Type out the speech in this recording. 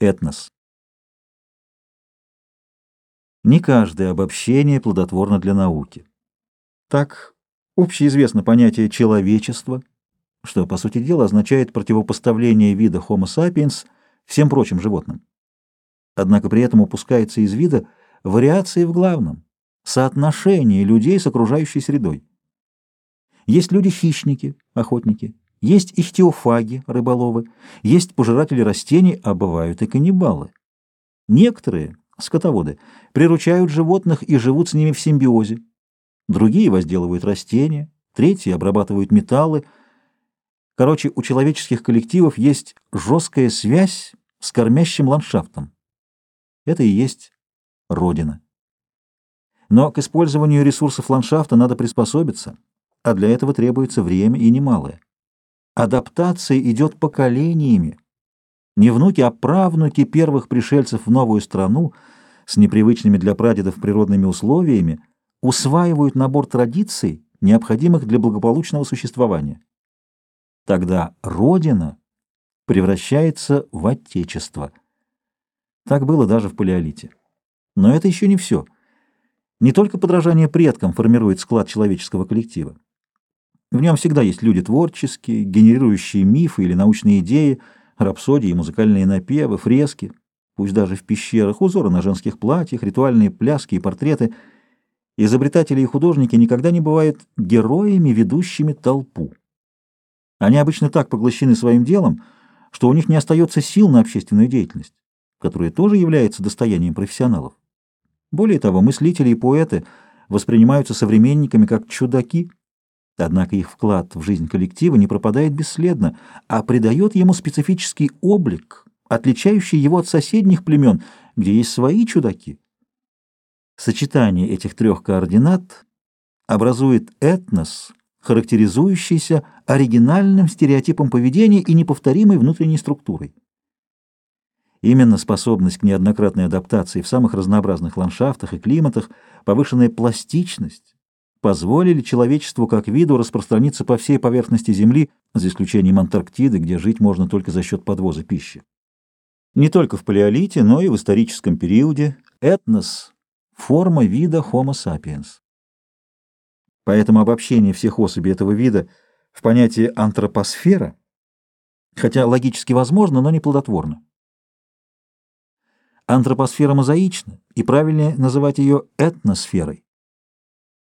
Этнос. Не каждое обобщение плодотворно для науки. Так, общеизвестно понятие «человечество», что, по сути дела, означает противопоставление вида Homo sapiens всем прочим животным. Однако при этом упускается из вида вариации в главном – соотношение людей с окружающей средой. Есть люди-хищники, охотники, есть ихтиофаги, рыболовы, есть пожиратели растений, а бывают и каннибалы. Некоторые, скотоводы, приручают животных и живут с ними в симбиозе. Другие возделывают растения, третьи обрабатывают металлы. Короче, у человеческих коллективов есть жесткая связь с кормящим ландшафтом. Это и есть Родина. Но к использованию ресурсов ландшафта надо приспособиться, а для этого требуется время и немалое. Адаптация идет поколениями. Не внуки, а правнуки первых пришельцев в новую страну с непривычными для прадедов природными условиями усваивают набор традиций, необходимых для благополучного существования. Тогда Родина превращается в Отечество. Так было даже в Палеолите. Но это еще не все. Не только подражание предкам формирует склад человеческого коллектива. В нем всегда есть люди творческие, генерирующие мифы или научные идеи, рапсодии, музыкальные напевы, фрески, пусть даже в пещерах, узоры на женских платьях, ритуальные пляски и портреты. Изобретатели и художники никогда не бывают героями, ведущими толпу. Они обычно так поглощены своим делом, что у них не остается сил на общественную деятельность, которая тоже является достоянием профессионалов. Более того, мыслители и поэты воспринимаются современниками как чудаки – Однако их вклад в жизнь коллектива не пропадает бесследно, а придает ему специфический облик, отличающий его от соседних племен, где есть свои чудаки. Сочетание этих трех координат образует этнос, характеризующийся оригинальным стереотипом поведения и неповторимой внутренней структурой. Именно способность к неоднократной адаптации в самых разнообразных ландшафтах и климатах, повышенная пластичность, позволили человечеству как виду распространиться по всей поверхности Земли, за исключением Антарктиды, где жить можно только за счет подвоза пищи. Не только в палеолите, но и в историческом периоде этнос – форма вида Homo sapiens. Поэтому обобщение всех особей этого вида в понятие антропосфера, хотя логически возможно, но не плодотворно. Антропосфера мозаична, и правильнее называть ее этносферой.